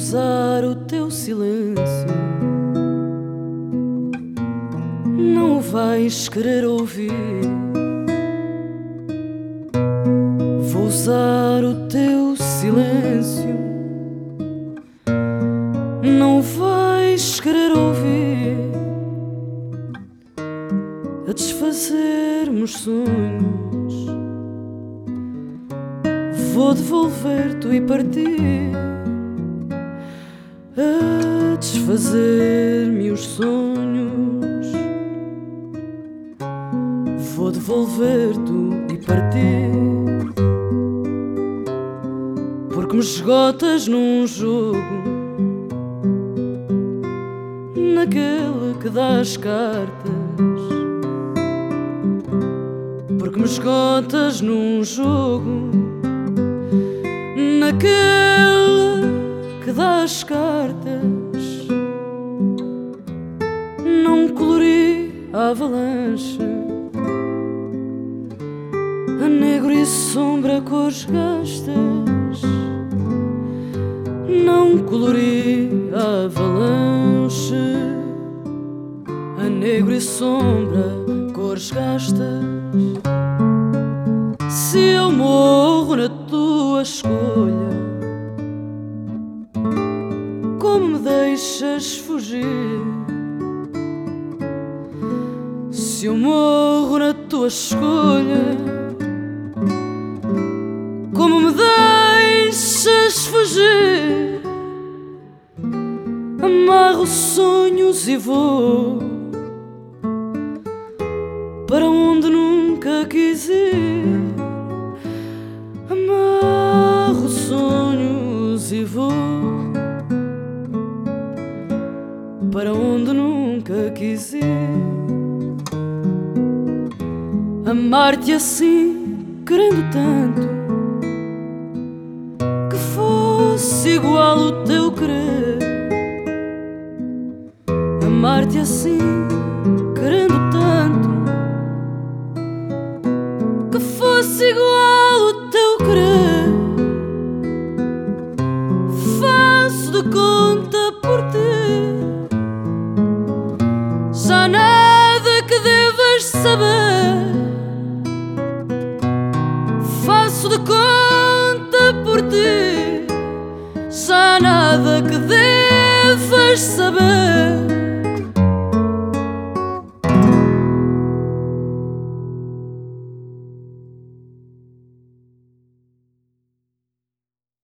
usar o teu silêncio. Não vais querer ouvir. Vou usar o teu silêncio. Não vais querer ouvir. A desfazermos sonhos. Vou devolver-te e partir a desfazer-me os sonhos. Vou devolver-te e partir, porque me esgotas num jogo, naquele que dá as cartas. Porque me esgotas num jogo, naquele que dá as cartas. Não colori a avalanche, a negro e sombra cores gastas. Não colori a avalanche, a negro e sombra cores gastas. Se eu morro na tua escolha, deixas fugir? Se eu morro na tua escolha, como me deixas fugir? Amarro sonhos e vou para onde nunca quis ir. Nunca quis ir. Amar-te assim, querendo tanto que fosse igual o teu querer. Amar-te assim, querendo tanto que fosse igual o teu querer. Faço de conta já nada que devas saber. Faço de conta por ti, já nada que devas saber.